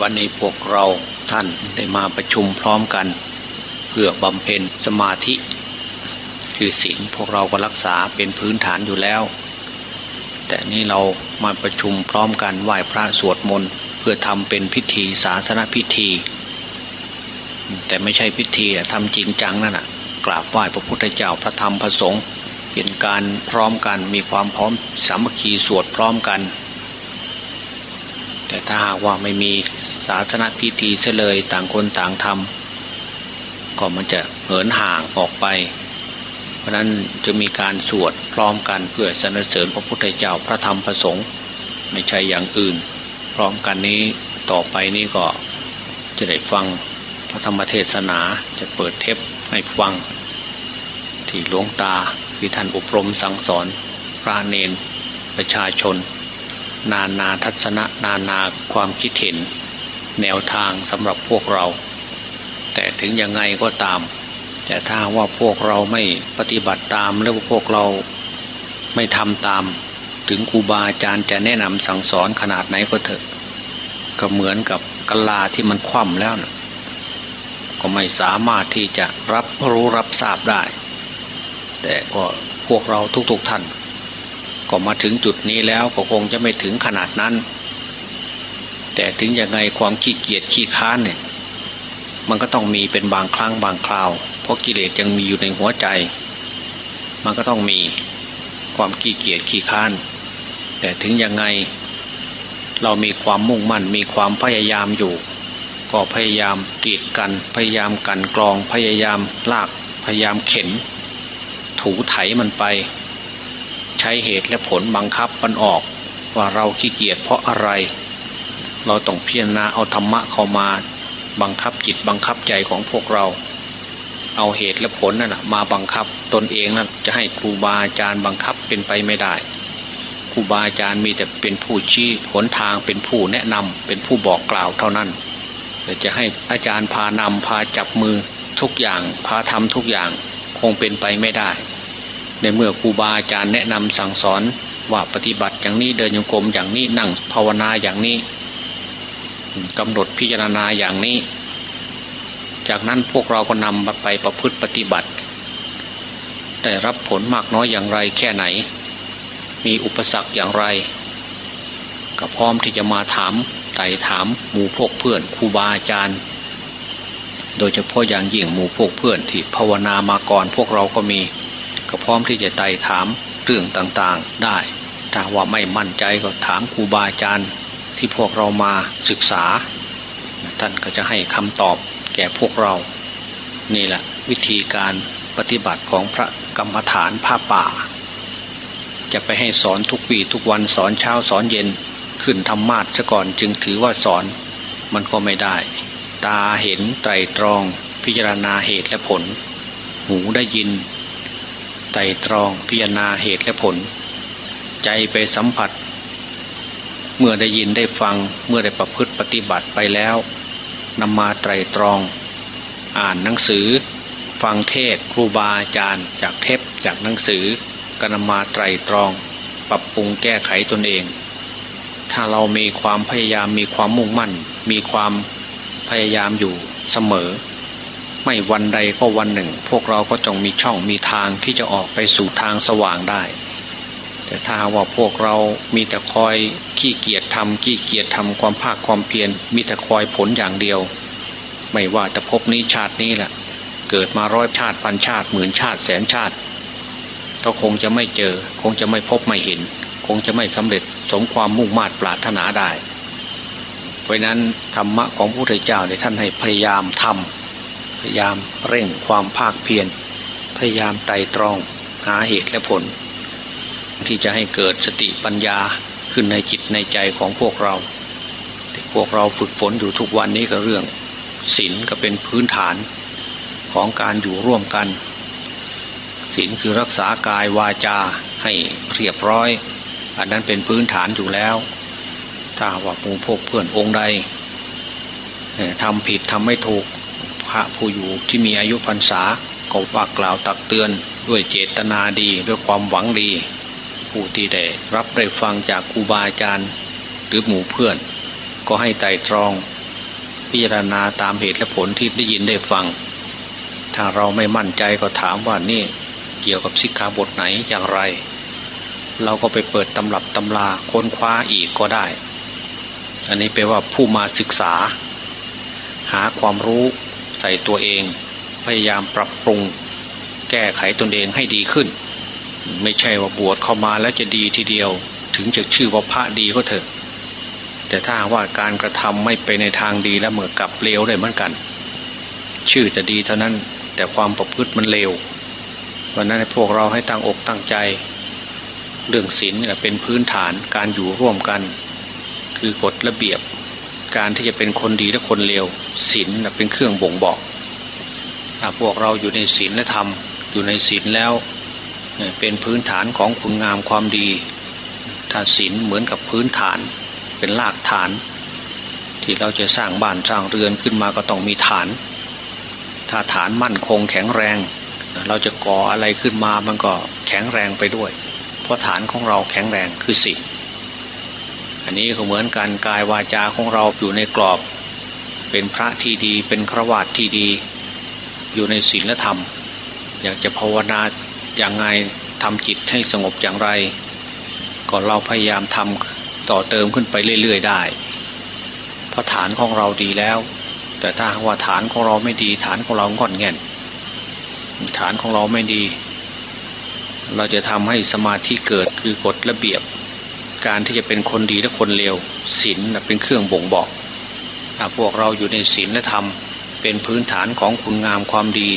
วันนี้พวกเราท่านได้มาประชุมพร้อมกัน เพื่อบำเพ็ญสมาธิ คือศีลพวกเราก็รักษาเป็นพื้นฐานอยู่แล้ว แต่นี้เรามาประชุมพร้อมกันไหว้พระสวดมนต์เพื่อทำเป็นพิธีศาสนพิธี แต่ไม่ใช่พิธีทำจริงจังนั่นแหะกราบไหว้พระพุทธเจ้าพระธรรมพระสงฆ์เป็นการพร้อมกันมีความพร้อมสามัคคีสวดพร้อมกัน แต่ถ้าหากว่าไม่มีศาสนพิธีเสเลยต่างคนต่างทำก็มันจะเหินห่างออกไป เพราะนั้นจะมีการสวดพร้อมกันเพื่อสรรเสริญพระพุทธเจ้าพระธรรมพระสงฆ์ไม่ใช่อย่างอื่น พร้อมกันนี้ต่อไปนี้ก็จะได้ฟังพระธรรมเทศนาจะเปิดเทปให้ฟัง ที่หลวงตาที่ท่านอบรมสั่งสอนพระเนนประชาชน นานาทัศนะนานาความคิดเห็น แนวทางสำหรับพวกเรา แต่ถึงยังไงก็ตาม แต่ถ้าว่าพวกเราไม่ปฏิบัติตามหรือว่าพวกเราไม่ทำตาม ถึงครูบาอาจารย์จะแนะนำสั่งสอนขนาดไหนก็เถอะ ก็เหมือนกับกะลาที่มันคว่ำแล้วนะก็ไม่สามารถที่จะรับรู้รับทราบได้ แต่ก็พวกเราทุกๆท่าน ก็มาถึงจุดนี้แล้วก็คงจะไม่ถึงขนาดนั้น แต่ถึงยังไงความขี้เกียจขี้ค้านเนี่ย มันก็ต้องมีเป็นบางครั้งบางคราว เพราะกิเลสยังมีอยู่ในหัวใจ มันก็ต้องมีความขี้เกียจขี้ค้าน แต่ถึงยังไง เรามีความมุ่งมั่น มีความพยายามอยู่ ก็พยายามกีดกัน พยายามกันกรอง พยายามลาก พยายามเข็น ถูไถมันไป ใช้เหตุและผลบังคับมันออก ว่าเราขี้เกียจเพราะอะไร เราต้องพิจารณาเอาธรรมะเข้ามาบังคับจิตบังคับใจของพวกเรา เอาเหตุและผลนั่นแหะมาบังคับตนเองนั่นจะให้ครูบาอาจารย์บังคับเป็นไปไม่ได้ครูบาอาจารย์มีแต่เป็นผู้ชี้หนทางเป็นผู้แนะนำเป็นผู้บอกกล่าวเท่านั้นแต่จะให้อาจารย์พานำพาจับมือทุกอย่างพาทำทุกอย่างคงเป็นไปไม่ได้ ในเมื่อครูบาอาจารย์แนะนำสั่งสอนว่าปฏิบัติอย่างนี้เดินโยกรมอย่างนี้นั่งภาวนาอย่างนี้กำหนดพิจารณาอย่างนี้ จากนั้นพวกเราก็นำไปประพฤติปฏิบัติ ได้รับผลมากน้อยอย่างไรแค่ไหน มีอุปสรรคอย่างไร ก็พร้อมที่จะมาถามไต่ถามหมู่พวกเพื่อนครูบาอาจารย์ โดยเฉพาะอย่างยิ่งหมู่พวกเพื่อนที่ภาวนามาก่อนพวกเราก็มี ก็พร้อมที่จะไต่ถามเรื่องต่างๆ ได้ถ้าว่าไม่มั่นใจก็ถามครูบาอาจารย์ที่พวกเรามาศึกษา ท่านก็จะให้คำตอบแก่พวกเรา นี่แหละวิธีการปฏิบัติของพระกรรมฐานผ้าป่า จะไปให้สอนทุกวีทุกวันสอนเช้าสอนเย็นขึ้นธรรมาทซะก่อนจึงถือว่าสอนมันก็ไม่ได้ ตาเห็นไตรตรองพิจารณาเหตุและผล หูได้ยิน ไตรตรองพิจารณาเหตุและผล ใจไปสัมผัส เมื่อได้ยินได้ฟังเมื่อได้ประพฤติปฏิบัติไปแล้วนำมาไตรตรอง อ่านหนังสือ ฟังเทศครูบาอาจารย์ จากเทปจากหนังสือก็นำมาไตรตรอง ปรับปรุงแก้ไขตนเอง ถ้าเรามีความพยายามมีความมุ่งมั่น มีความพยายามอยู่เสมอ ไม่วันใดก็วันหนึ่ง พวกเราก็จงมีช่องมีทางที่จะออกไปสู่ทางสว่างได้ แต่ถ้าว่าพวกเรามีแต่คอยขี้เกียจทำขี้เกียจทำความภาคความเพียรมีแต่คอยผลอย่างเดียว ไม่ว่าแต่พบนี้ชาตินี้แหละเกิดมาร้อยชาติพันชาติหมื่นชาติแสนชาติก็คงจะไม่เจอ คงจะไม่พบไม่เห็น คงจะไม่สำเร็จสมความมุ่งมา่ปรารถนาได้ เพราะนั้นธรรมะของพระพุทธเจ้าเนี่ยท่านให้พยายามทำ พยายามเร่งความภาคเพียรพยายามไตรตรองหาเหตุและผล ที่จะให้เกิดสติปัญญาขึ้นในจิตในใจของพวกเราที่พวกเราฝึกฝนอยู่ทุกวันนี้ก็เรื่องศีลก็เป็นพื้นฐานของการอยู่ร่วมกันศีลคือรักษากายวาจาให้เรียบร้อย อันนั้นเป็นพื้นฐานอยู่แล้ว ถ้าว่าหมู่พวกเพื่อนองค์ใดทำผิดทำไม่ถูก พระผู้อยู่ที่มีอายุพรรษาก็ว่ากล่าวตักเตือนด้วยเจตนาดีด้วยความหวังดี ผู้ที่ได้รับได้ฟังจากครูบาอาจารย์หรือหมู่เพื่อน ก็ให้ไต่ตรอง พิจารณาตามเหตุและผลที่ได้ยินได้ฟัง ถ้าเราไม่มั่นใจก็ถามว่านี่เกี่ยวกับสิกขาบทไหนอย่างไร เราก็ไปเปิดตำรับตำราค้นคว้าอีกก็ได้ อันนี้แปลว่าผู้มาศึกษา หาความรู้ ใส่ตัวเอง พยายามปรับปรุง แก้ไขตนเองให้ดีขึ้น ไม่ใช่ว่าบวชเข้ามาแล้วจะดีทีเดียว ถึงจะชื่อว่าพระดีก็เถอะ แต่ถ้าว่าการกระทำไม่ไปในทางดีแล้วเมื่อกลับเลวได้เหมือนกัน ชื่อจะดีเท่านั้นแต่ความประพฤติมันเลววันนั้นพวกเราให้ตั้งอกตั้งใจ เรื่องศีลเป็นพื้นฐานการอยู่ร่วมกัน คือกฎระเบียบ การที่จะเป็นคนดีและคนเลวศีลเป็นเครื่องบ่งบอกพวกเราอยู่ในศีลและธรรมอยู่ในศีลแล้ว เป็นพื้นฐานของคุณงามความดี ถ้าศีลเหมือนกับพื้นฐาน เป็นรากฐาน ที่เราจะสร้างบ้านสร้างเรือนขึ้นมาก็ต้องมีฐาน ถ้าฐานมั่นคงแข็งแรง เราจะก่ออะไรขึ้นมามันก็แข็งแรงไปด้วย เพราะฐานของเราแข็งแรงคือศีล นนี้ก็เหมือนกันกายวาจาของเราอยู่ในกรอบ เป็นพระที่ดีเป็นครวาตที่ดี อยู่ในศีลธรรม อยากจะภาวนาอย่างไงทำจิตให้สงบอย่างไรก็เราพยายามทำต่อเติมขึ้นไปเรื่อย ๆ ได้ เพราะฐานของเราดีแล้ว แต่ถ้าว่าฐานของเราไม่ดี ฐานของเราง่อนแง่นฐานของเราไม่ดี เราจะทำให้สมาธิเกิดคือกฎระเบียบ การที่จะเป็นคนดีและคนเลวศีลเป็นเครื่องบ่งบอกพวกเราอยู่ในศีลและธรรม เป็นพื้นฐานของคุณงามความดี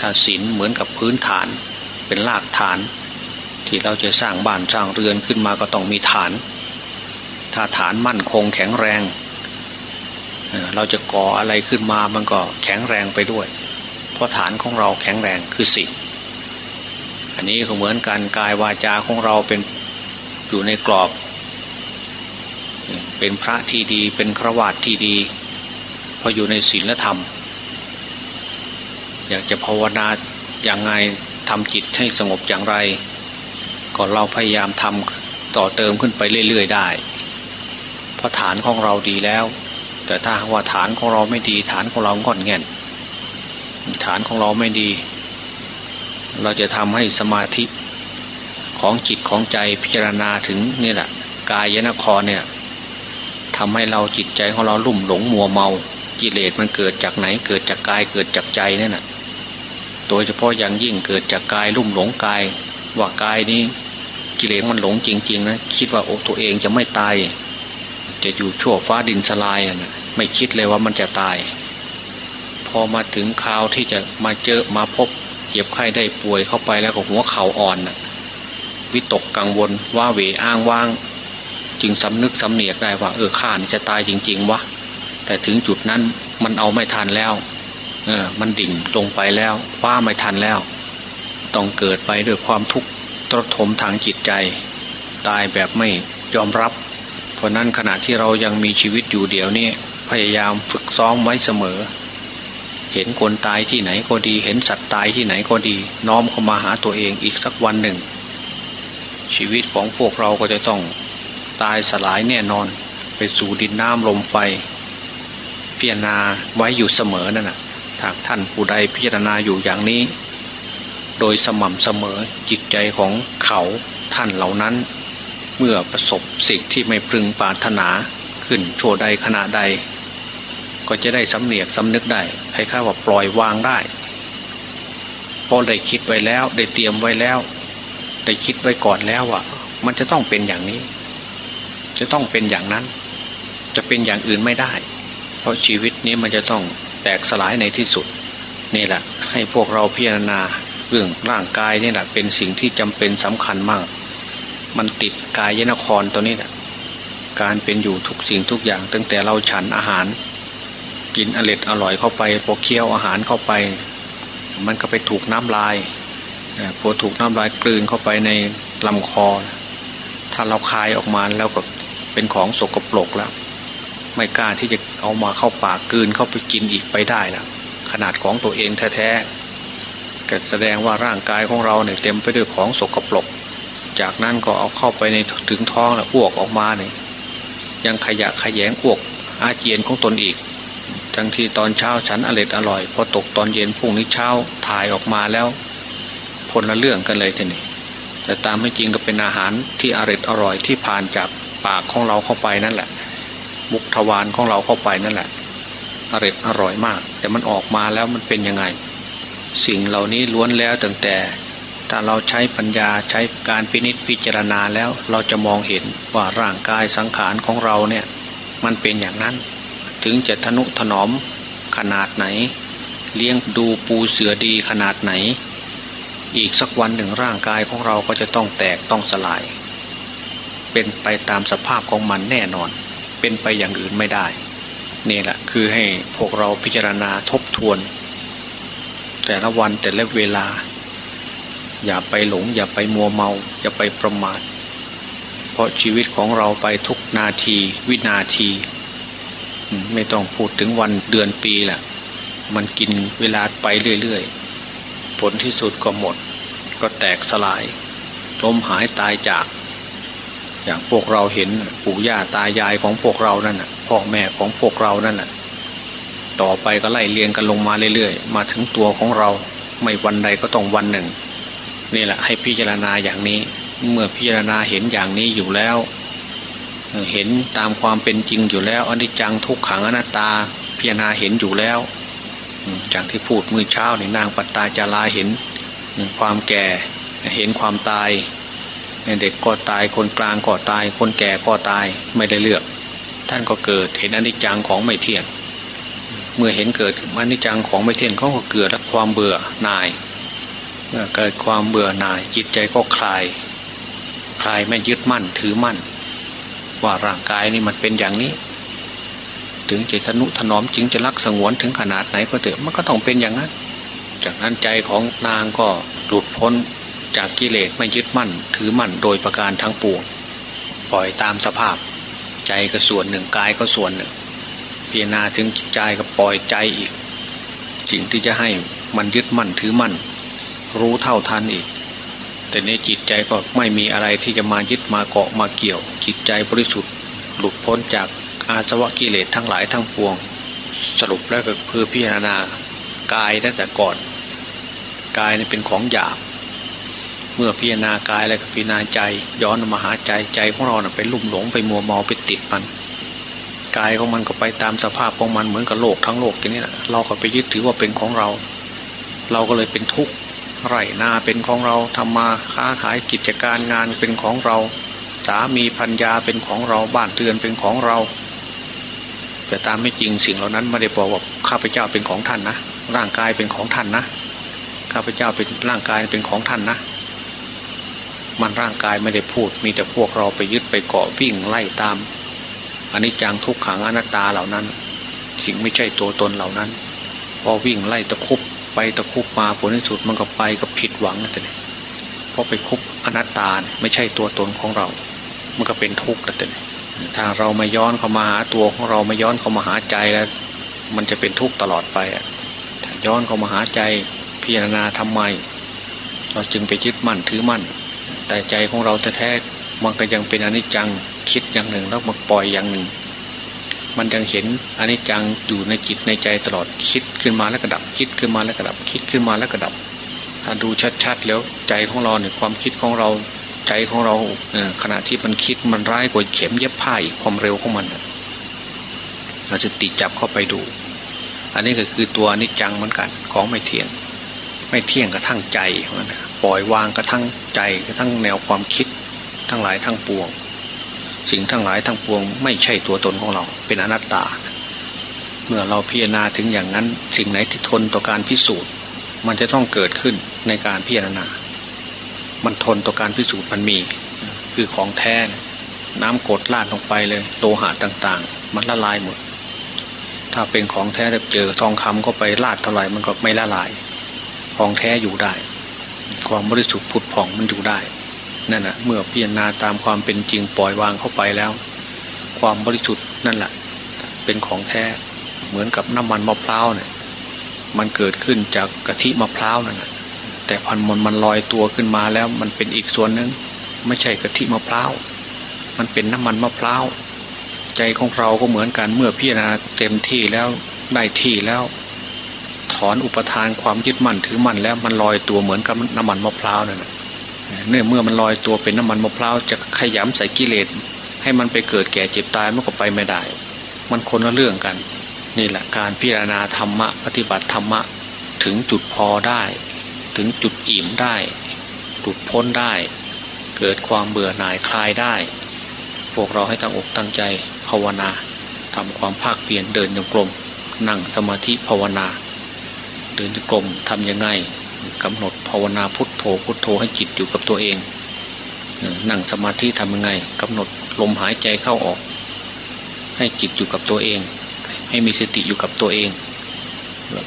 ถ้าศีลเหมือนกับพื้นฐาน เป็นรากฐาน ที่เราจะสร้างบ้านสร้างเรือนขึ้นมาก็ต้องมีฐาน ถ้าฐานมั่นคงแข็งแรง เราจะก่ออะไรขึ้นมามันก็แข็งแรงไปด้วย เพราะฐานของเราแข็งแรงคือศีลอันนี้ก็เหมือนกันกายวาจาของเราเป็น อยู่ในกรอบ เป็นพระที่ดีเป็นครวาตที่ดี พออยู่ในศีลและธรรม อยากจะภาวนาอย่างไงทำจิตให้สงบอย่างไร ก็เราพยายามทำต่อเติมขึ้นไปเรื่อย ๆ ได้ เพราะฐานของเราดีแล้ว แต่ถ้าว่าฐานของเราไม่ดี ฐานของเราง่อนแง่นฐานของเราไม่ดี เราจะทำให้สมาธิ ของจิตของใจพิจารณาถึงนี่แหละกายยนครเนี่ยทำให้เราจิตใจของเราลุ่มหลงมัวเมากิเลสมันเกิดจากไหนเกิดจากกายเกิดจากใจนั่นแหะโดยเฉพาะอย่างยิ่งเกิดจากกายลุ่มหลงกาย ว่ากายนี้กิเลสมันหลงจริง ๆ นะ คิดว่าโอ้ตัวเองจะไม่ตาย จะอยู่ชั่วฟ้าดินสลายนะไม่คิดเลยว่ามันจะตาย พอมาถึงคราวที่จะมาเจอมาพบเจ็บไข้ได้ป่วยเข้าไปแล้วก็หัวเข่าอ่อนนะ วิตกกังวลว่าเวอ้างว่าง จึงสำนึกสำเนียกได้ว่า เออข้านี่จะตายจริง ๆวะแต่ถึงจุดนั้นมันเอาไม่ทันแล้ว เออ มันดิ่งลงไปแล้วว้าไม่ทันแล้ว ต้องเกิดไปด้วยความทุกข์ตรทมทางจิตใจ ตายแบบไม่ยอมรับ เพราะนั้นขณะที่เรายังมีชีวิตอยู่เดี๋ยวนี้พยายามฝึกซ้อมไว้เสมอ เห็นคนตายที่ไหนก็ดี เห็นสัตว์ตายที่ไหนก็ดี น้อมเข้ามาหาตัวเองอีกสักวันหนึ่ง ชีวิตของพวกเราก็จะต้องตายสลายแน่นอน ไปสู่ดินน้ำลมไฟพิจารณาไว้อยู่เสมอนั่นนะถ้าท่านผู้ใดพิจารณาอยู่อย่างนี้ โดยสม่ำเสมอจิตใจของเขาท่านเหล่านั้น เมื่อประสบสิ่งที่ไม่พึงปรารถนาขึ้นโชดใดขณะใด ก็จะได้สำเนียกสำนึกได้ใครข้าว่าปล่อยวางได้เพราะได้คิดไว้แล้วได้เตรียมไว้แล้ว ได้คิดไว้ก่อนแล้วว่ามันจะต้องเป็นอย่างนี้ จะต้องเป็นอย่างนั้น จะเป็นอย่างอื่นไม่ได้ เพราะชีวิตนี้มันจะต้องแตกสลายในที่สุด นี่แหละ ให้พวกเราพิจารณาเรื่องร่างกายนี่แหละเป็นสิ่งที่จำเป็นสำคัญมาก มันติดกายยนครตัวนี้แหละการเป็นอยู่ทุกสิ่งทุกอย่าง ตั้งแต่เราฉันอาหาร กินอร็ดอร่อยเข้าไปพอเคี้ยวอาหารเข้าไป มันก็ไปถูกน้ำลาย พอถูกน้ำลายกลืนเข้าไปในลำคอ ถ้าเราคายออกมาแล้วก็เป็นของสกปรกแล้ว ไม่กล้าที่จะเอามาเข้าปากกลืนเข้าไปกินอีกไปได้แล้วขนาดของตัวเองแท้ๆก็แสดงว่าร่างกายของเราเนี่ยเต็มไปด้วยของสกปรก จากนั้นก็เอาเข้าไปในถึงท้องแล้วอ้วกออกมาเนี่ยยังขยะขยแยงอ้วกอาเจียนของตนอีกบางที่ตอนเช้าฉันอร่อยอร่อยพอตกตอนเย็นพรุ่งนี้เช้าถ่ายออกมาแล้ว พลละเรื่องกันเลยทีนี้แต่ตามไม่จริงก็เป็นอาหารที่อร่อยอร่อยที่ผ่านจากปากของเราเข้าไปนั่นแหละ มุกทวารของเราเข้าไปนั่นแหละอร่อยอร่อยมาก แต่มันออกมาแล้วมันเป็นยังไง สิ่งเหล่านี้ล้วนแล้วตั้งแต่ถ้าเราใช้ปัญญาใช้การพินิจพิจารณาแล้วเราจะมองเห็นว่าร่างกายสังขารของเราเนี่ย มันเป็นอย่างนั้น ถึงจะทนุถนอมขนาดไหน เลี้ยงดูปูเสือดีขนาดไหน อีกสักวันหนึ่งร่างกายของเราก็จะต้องแตกต้องสลาย เป็นไปตามสภาพของมันแน่นอน เป็นไปอย่างอื่นไม่ได้ นี่แหละคือให้พวกเราพิจารณาทบทวน แต่ละวันแต่ละเวลา อย่าไปหลง อย่าไปมัวเมา อย่าไปประมาท เพราะชีวิตของเราไปทุกนาที วินาที ไม่ต้องพูดถึงวันเดือนปีแหละมันกินเวลาไปเรื่อยๆ ผลที่สุดก็หมด ก็แตกสลายล้มหายตายจาก อย่างพวกเราเห็นปู่ย่าตายายของพวกเรานั่นน่ะพ่อแม่ของพวกเรานั่นแหละต่อไปก็ไล่เลียงกันลงมาเรื่อยๆ มาถึงตัวของเราไม่วันใดก็ต้องวันหนึ่ง นี่แหละให้พิจารณาอย่างนี้ เมื่อพิจารณาเห็นอย่างนี้อยู่แล้ว เห็นตามความเป็นจริงอยู่แล้วอนิจจังทุกขังอนัตตาพิจารณาเห็นอยู่แล้ว จากที่พูดมื่อเช้าในนางปัตตาจาราเห็นความแก่เห็นความตายเด็กก็ตายคนกลางก็ตาย คนแก่ก็ตายไม่ได้เลือก ท่านก็เกิดเห็นอนิจจังของไม่เที่ยงเมื่อเห็นเกิดอนิจจังของไม่เที่ยงเขาก็เกิดด้วความเบื่อหน่าย เมื่อเกิดความเบื่อหน่าย จิตใจก็คลาย คลายไม่ยึดมั่นถือมั่น ว่าร่างกายนี่มันเป็นอย่างนี้ ถึงจะทนุถนอมจึงจะรักสงวนถึงขนาดไหนก็เถอะมันก็ต้องเป็นอย่างนั้น จากนั้นใจของนางก็หลุดพ้นจากกิเลสไม่ยึดมั่น ถือมั่นโดยประการทั้งปวงปล่อยตามสภาพ ใจก็ส่วนหนึ่งกายก็ส่วนหนึ่งพิจารณาถึงใจก็ปล่อยใจอีก สิ่งที่จะให้มันยึดมั่นถือมั่น รู้เท่าทันอีก แต่ในจิตใจก็ไม่มีอะไรที่จะมายึดมาเกาะมาเกี่ยว จิตใจบริสุทธิ์ หลุดพ้นจาก อาสวะกิเลสทั้งหลายทั้งปวง สรุปแล้วก็คือพิจารณากายตั้งแต่ก่อนกายนี่เป็นของหยาบเมื่อพิจารณากายแล้วก็พิจารณาใจ ย้อนมาหาใจใจของเราเไปลุ่มหลงไปมัวเมาไปติดมันกายของมันก็ไปตามสภาพของมันเหมือนกับโลกทั้งโลกทีนี้แหละเราก็ไปยึดถือว่าเป็นของเรา เราก็เลยเป็นทุกข์ไร่นาเป็นของเราทำมาค้าขายกิจการงานเป็นของเรา สามีพัญญาเป็นของเราบ้านเรือนเป็นของเรา แต่ตามไม่จริงสิ่งเหล่านั้นไม่ได้บอกว่าข้าพเจ้าเป็นของท่านนะร่างกายเป็นของท่านนะข้าพเจ้าเป็นร่างกายเป็นของท่านนะ มันร่างกายไม่ได้พูด มีแต่พวกเราไปยึดไปเกาะวิ่งไล่ตามอันนี้จังทุกขังอนัตตาเหล่านั้นสิ่งไม่ใช่ตัวตนเหล่านั้น พอวิ่งไล่ตะคุบไปตะคุบมาผลที่สุดมันก็ไปก็ผิดหวังนั่นเองเพราะไปคุบอนัตตาไม่ใช่ตัวตนของเรา มันก็เป็นทุกข์นั่นเอง ถ้าเรามาย้อนเข้ามาหาตัวของเรามาย้อนเข้ามาหาใจแล้ว มันจะเป็นทุกข์ตลอดไปอะถ้าย้อนเข้ามาหาใจพิจารณาทำไม เราจึงไปยึดมั่นถือมั่น แต่ใจของเราแท้ๆมันก็ยังเป็นอนิจจังคิดอย่างหนึ่งแล้วมาปล่อยอย่างหนึ่ง มันยังเห็นอนิจจังอยู่ในจิตในใจตลอดคิดขึ้นมาแล้วก็ดับ คิดขึ้นมาแล้วก็ดับ คิดขึ้นมาแล้วก็ดับ ถ้าดูชัดๆแล้วใจของเราเนี่ยความคิดของเรา ใจของเราขณะที่มันคิดมันร้ายกว่าเข็มเย็บผ้าอีกความเร็วของมันเราจะติดจับเข้าไปดู อันนี้ก็คือตัวนิจจังเหมือนกันของไม่เที่ยง ไม่เที่ยงกระทั่งใจมันปล่อยวางกระทั่งใจกระทั่งแนวความคิด ทั้งหลายทั้งปวง สิ่งทั้งหลายทั้งปวง ไม่ใช่ตัวตนของเรา เป็นอนัตตา เมื่อเราพิจารณาถึงอย่างนั้น สิ่งไหนที่ทนต่อการพิสูจน์ มันจะต้องเกิดขึ้นในการพิจารณา มันทนต่อการพิสูจน์มันมี คือของแท้น้ำกดลาดลงไปเลยโลหะต่างๆ มันละลายหมด ถ้าเป็นของแท้เจอทองคำก็ไปลาดเท่าไหร่มันก็ไม่ละลาย ของแท้อยู่ได้ ความบริสุทธิ์ผุดผ่องมันอยู่ได้นั่นแหะเมื่อพิจารณาตามความเป็นจริงปล่อยวางเข้าไปแล้ว ความบริสุทธิ์นั่นแหละเป็นของแท้เหมือนกับน้ำมันมะพร้าวเนี่ยมันเกิดขึ้นจากกะทิมะพร้าวนั่นแหละ แต่พันมนมันลอยตัวขึ้นมาแล้ว มันเป็นอีกส่วนหนึ่งไม่ใช่กะทิมะพร้าวมันเป็นน้ำมันมะพร้าวใจของเราก็เหมือนกันเมื่อพิจารณาเต็มที่แล้วได้ที่แล้ว ถอนอุปทานความยึดมั่นถือมั่นแล้วมันลอยตัวเหมือนกับน้ำมันมะพร้าวนั่นเนื่อเมื่อมันลอยตัวเป็นน้ำมันมะพร้าวจะขยำใส่กิเลสให้มันไปเกิดแก่เจ็บตายมันก็ไปไม่ได้ มันคนละเรื่องกัน นี่แหละการพิจารณาธรรมะ ปฏิบัติธรรมะ ถึงจุดพอได้ ถึงจุดอิ่มได้หลุดพ้นได้ เกิดความเบื่อหน่ายคลายได้ พวกเราให้ตั้งอกตั้งใจภาวนาทำความภาคเปลี่ยนเดินโยกลมนั่งสมาธิภาวนา เดินโยกลมทำยังไงกำหนดภาวนาพุทโธพุทโธให้จิตอยู่กับตัวเอง นั่งสมาธิทำยังไงกำหนดลมหายใจเข้าออก ให้จิตอยู่กับตัวเอง ให้มีสติอยู่กับตัวเอง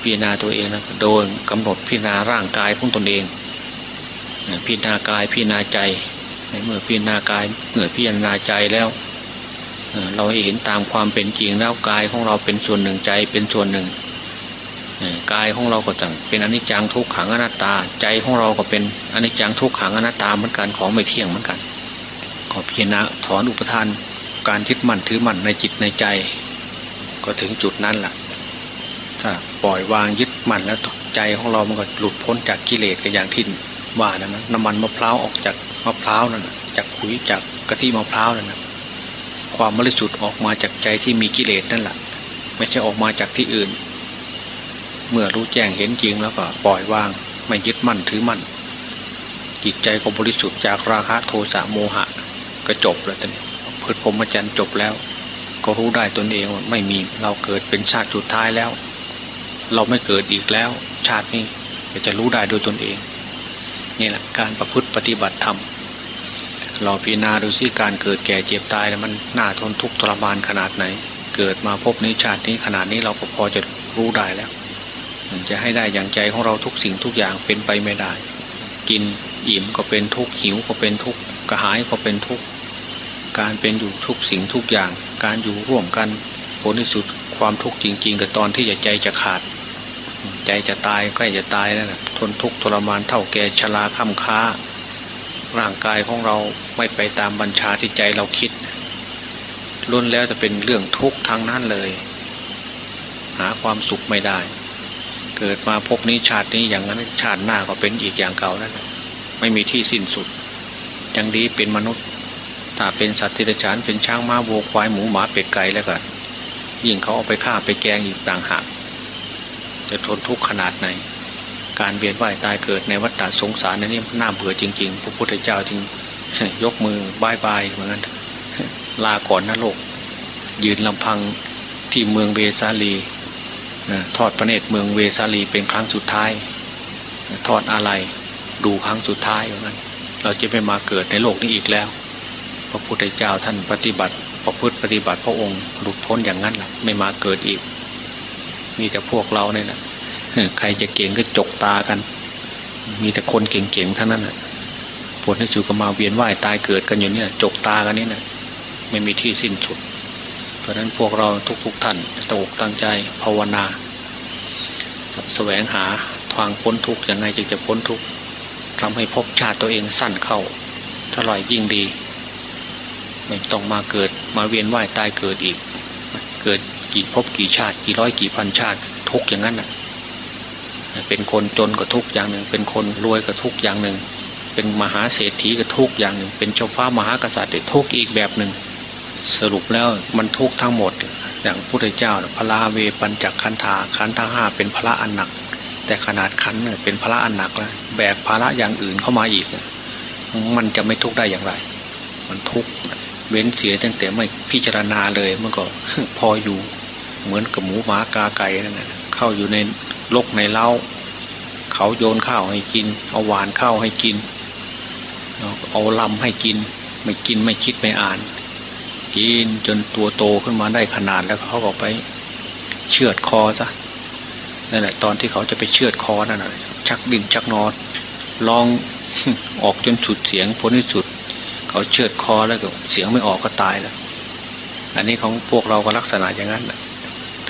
พิจารณาตัวเองนะโดยกำหนดพิจารณาร่างกายของตนเองพิจารณากายพิจารณาใจในเมื่อพิจารณากายเมื่อพิจารณาใจแล้วเราเห็นตามความเป็นจริงแล้วกายของเราเป็นส่วนหนึ่งใจเป็นส่วนหนึ่งกายของเราก็ต่างเป็นอนิจจังทุกขังอนัตตา ใจของเราก็เป็นอนิจจังทุกขังอนัตตาเหมือนกันของไม่เที่ยงเหมือนกันขอพิจารณาถอนอุปทานการยึดมั่นถือมั่นในจิตในใจ ก็ถึงจุดนั้นแหละ ปล่อยวางยึดมั่นแล้วใจของเรามันก็หลุดพ้นจากกิเลสกับอย่างที่ว่านะนะน้ำมันมะพร้าวออกจากมะพร้าวนั่นจากขุยจากกะทิมะพร้าวนั่นนะความบริสุทธิ์ออกมาจากใจที่มีกิเลสนั่นแหละไม่ใช่ออกมาจากที่อื่น เมื่อรู้แจ้งเห็นจริงแล้วก็ปล่อยวางไม่ยึดมั่นถือมั่นจิตใจก็บริสุทธิ์จากราคะโทสะโมหะก็จบแล้วตอนนี้พืชพรมจรรย์จบแล้ว ก็รู้ได้ตนเองว่าไม่มีเราเกิดเป็นชาติสุดท้ายแล้ว เราไม่เกิดอีกแล้ว ชาตินี้จะรู้ได้โดยตนเอง นี่แหละการประพฤติปฏิบัติธรรมเราพิจารณาดูสิการเกิดแก่เจ็บตายมันน่าทนทุกข์ทรมานขนาดไหน เกิดมาพบในชาตินี้ขนาดนี้เราก็พอจะรู้ได้แล้วจะให้ได้อย่างใจของเราทุกสิ่งทุกอย่างเป็นไปไม่ได้ กินอิ่มก็เป็นทุกข์หิวก็เป็นทุกข์กระหายก็เป็นทุกข์การเป็นอยู่ทุกสิ่งทุกอย่าง การอยู่ร่วมกันผลที่สุดความทุกข์จริง ๆ กับตอนที่ใจจะขาด ใจจะตายใกล้จะตายแล้วนะทนทุกข์ทรมานเท่าแก่ชราค่ำค้า ร่างกายของเราไม่ไปตามบัญชาที่ใจเราคิดล้นแล้วจะเป็นเรื่องทุกข์ทางนั้นเลย หาความสุขไม่ได้ เกิดมาพบนี้ชาตินี้อย่างนั้นชาติหน้าก็เป็นอีกอย่างเก่านั่นไม่มีที่สิ้นสุดย่างดีเป็นมนุษย์ ถ้าเป็นสัตว์ที่ฉานเป็นช้างม้าวัวควายหมูหมาเป็ดไก่แล้วก็ยิ่งเขาเอาไปฆ่าไปแกงอีกต่างหาก จะทนทุกข์ขนาดไหน การเวียนว่ายตายเกิดในวัฏฏะสงสารนนี่น่าเบื่อจริง ๆ พระพุทธเจ้าจึงยกมือบายบายเหมือนกันลาก่อนนะโลก ยืนลำพังที่เมืองเวสาลีทอดพระเนตรเมืองเวสาลีเป็นครั้งสุดท้าย ทอดอะไรดูครั้งสุดท้ายอย่างนั้น เราจะไม่มาเกิดในโลกนี้อีกแล้ว พระพุทธเจ้าท่านปฏิบัติประพฤติปฏิบัติพระองค์หลุดพ้นอย่างนั้นแหละไม่มาเกิดอีก มีแต่พวกเราเนี่ยนะใครจะเก่งก็จกตากัน มีแต่คนเก่งๆเท่านั้นแหะผลที่สุดก็มาเวียนว่ายตายเกิดกันอยู่เนี่ย จกตากันนี่นะไม่มีที่สิ้นสุด เพราะนั้นพวกเราทุกๆท่านตั้งอกตั้งใจภาวนาแสวงหาทางพ้นทุกข์ยังไงจึงจะพ้นทุกข์ทำให้พบชาติตัวเองสั้นเข้าถ้าลอยยิ่งดี ไม่ต้องมาเกิดมาเวียนว่ายตายเกิดอีก เกิด กี่พบกี่ชาติ กี่ร้อยกี่พันชาติ ทุกอย่างนั้นนะเป็นคนจนก็ทุกอย่างหนึ่ง เป็นคนรวยก็ทุกอย่างหนึ่ง เป็นมหาเศรษฐีก็ทุกอย่างหนึ่ง เป็นเจ้าฟ้ามหากษัตริย์ทุกอีกแบบหนึ่ง สรุปแล้วมันทุกทั้งหมด อย่างพุทธเจ้าพระลาเวปัญจคันธาขันธ์ทั้งห้าเป็นพระอันหนัก แต่ขนาดขันเนี่ยเป็นพระอันหนักแล้วแบกภาระอย่างอื่นเข้ามาอีก มันจะไม่ทุกได้อย่างไร มันทุกเว้นเสียตั้งแต่ไม่พิจารณาเลยมันก็พออยู่ เหมือนกับหมูหมากาไก่นั่นแหละเข้าอยู่ในลกในเล้า เขาโยนข้าวให้กิน เอาหวานข้าวให้กิน เอาลำให้กิน ไม่กินไม่คิดไม่อ่าน กินจนตัวโตขึ้นมาได้ขนาดแล้วเขาก็ไปเชือดคอซะนั่นแหละตอนที่เขาจะไปเชือดคอนั่นแหละชักดินชักนอนลองออกจนสุดเสียงพ้นที่สุด เขาเชือดคอแล้วก็เสียงไม่ออกก็ตายแล้ว อันนี้ของพวกเราก็ลักษณะอย่างนั้นแหละ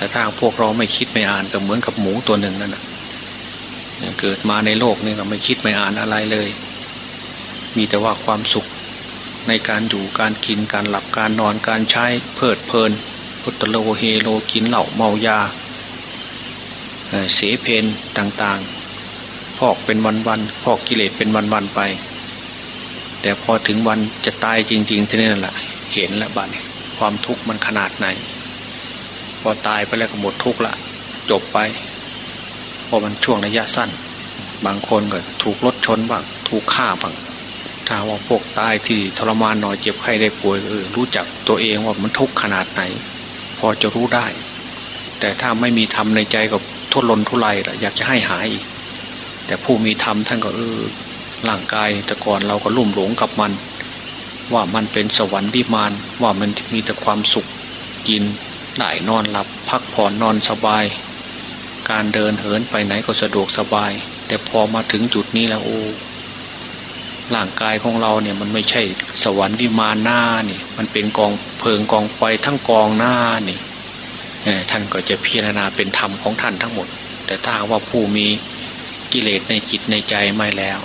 แต่ถ้าพวกเราไม่คิดไม่อ่านก็เหมือนกับหมูตัวหนึ่งนั่นแหะเกิดมาในโลกนี่เราไม่คิดไม่อ่านอะไรเลย มีแต่ว่าความสุขในการอยู่การกินการหลับการนอนการใช้เพลิดเพลิน พุทธโลเฮโลกินเหล่าเมายาเสเพนต่างๆ พอกเป็นวันๆพอกกิเลสเป็นวันๆไป แต่พอถึงวันจะตายจริงๆที่นี่แหละเห็นแล้วบ้านความทุกข์มันขนาดไหน พอตายไปแล้วก็หมดทุกข์ละจบไปเพอมันช่วงระยะสั้น บางคนก็ถูกรถชนบ้างถูกฆ่าบ้างถ้าว่าพวกตายที่ทรมานหน่อยเจ็บไข้ได้ป่วยเออรู้จักตัวเองว่ามันทุกข์ขนาดไหน พอจะรู้ได้ แต่ถ้าไม่มีธรรมในใจก็ทุรนทุรายอยากจะให้หายอีก แต่ผู้มีธรรมท่านก็เออร่างกายแต่ก่อนเราก็ลุ่มหลงกับมัน ว่ามันเป็นสวรรค์วิมานว่ามันมีแต่ความสุขกิน ได้นอนหลับพักผ่อนนอนสบาย การเดินเหินไปไหนก็สะดวกสบาย แต่พอมาถึงจุดนี้แล้วโอ้ร่างกายของเราเนี่ยมันไม่ใช่สวรรค์วิมานหน้านี่ มันเป็นกองเพลิงกองไฟทั้งกองหน้านี่ท่านก็จะพิจารณาเป็นธรรมของท่านทั้งหมด แต่ถ้าว่าผู้มีกิเลสในจิตในใจไม่แล้ว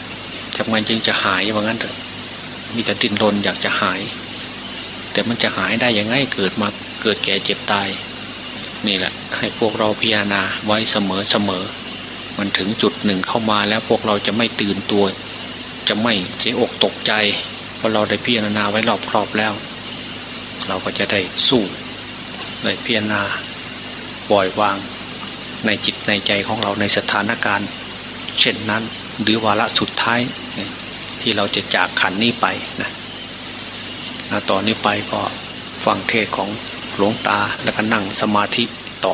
ทำไมจึงจะหายว่างั้นเถอะมีแต่ดิ้นรนอยากจะหาย แต่มันจะหายได้ยังไงเกิดมาเกิดแก่เจ็บตาย นี่แหละ ให้พวกเราพิจารณาไว้เสมอเสมอ มันถึงจุดหนึ่งเข้ามาแล้วพวกเราจะไม่ตื่นตัว จะไม่เสียอกตกใจ เพราะเราได้พิจารณาไว้รอบครอบแล้ว เราก็จะได้สู้ได้พิจารณาปล่อยวางในจิตในใจของเราในสถานการณ์ เช่นนั้นหรือวาระสุดท้ายที่เราจะจากขันนี้ไปนะ นะตอนนี้ไปก็ฟังเทศของหลวงตาแล้วก็นั่งสมาธิต่อ